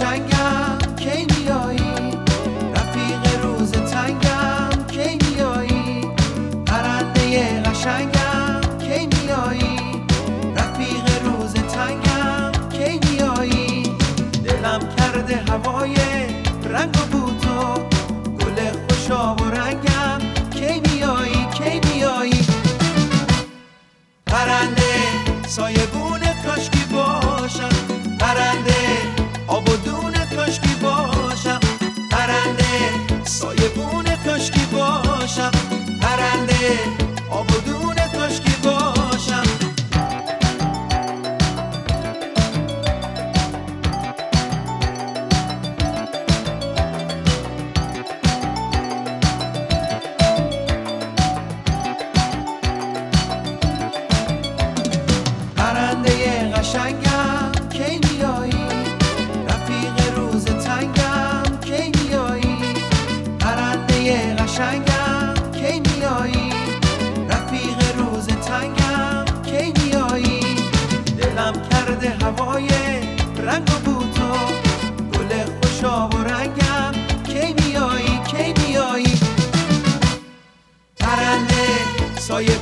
قشنگم کی میایی؟ رفیق روز تنگم کی میایی؟ پرنده قشنگم کی میایی؟ رفیق روز تنگم کی میایی؟ دلم کرده هوای رنگ و بوتو گل خوشاب و رنگم کی میایی؟ کی میایی؟ پرنده سایه بونه کاشکی باشم. پرنده آب و دونه کاشکی باشم. پرنده سایه بونه کاشکی باشم. پرنده آب و دونه کاشکی باشم. پرنده قشنگم قشنگم کی میایی؟ رفیق روز تنگم کی میایی؟ دلم کرده هوای رنگ و بوتو گل خوشاب و رنگم. کی میایی؟ کی میایی؟ پرنده سایه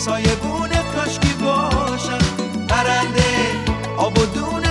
سایه بونه کاشکی باشم پرنده آب و دونه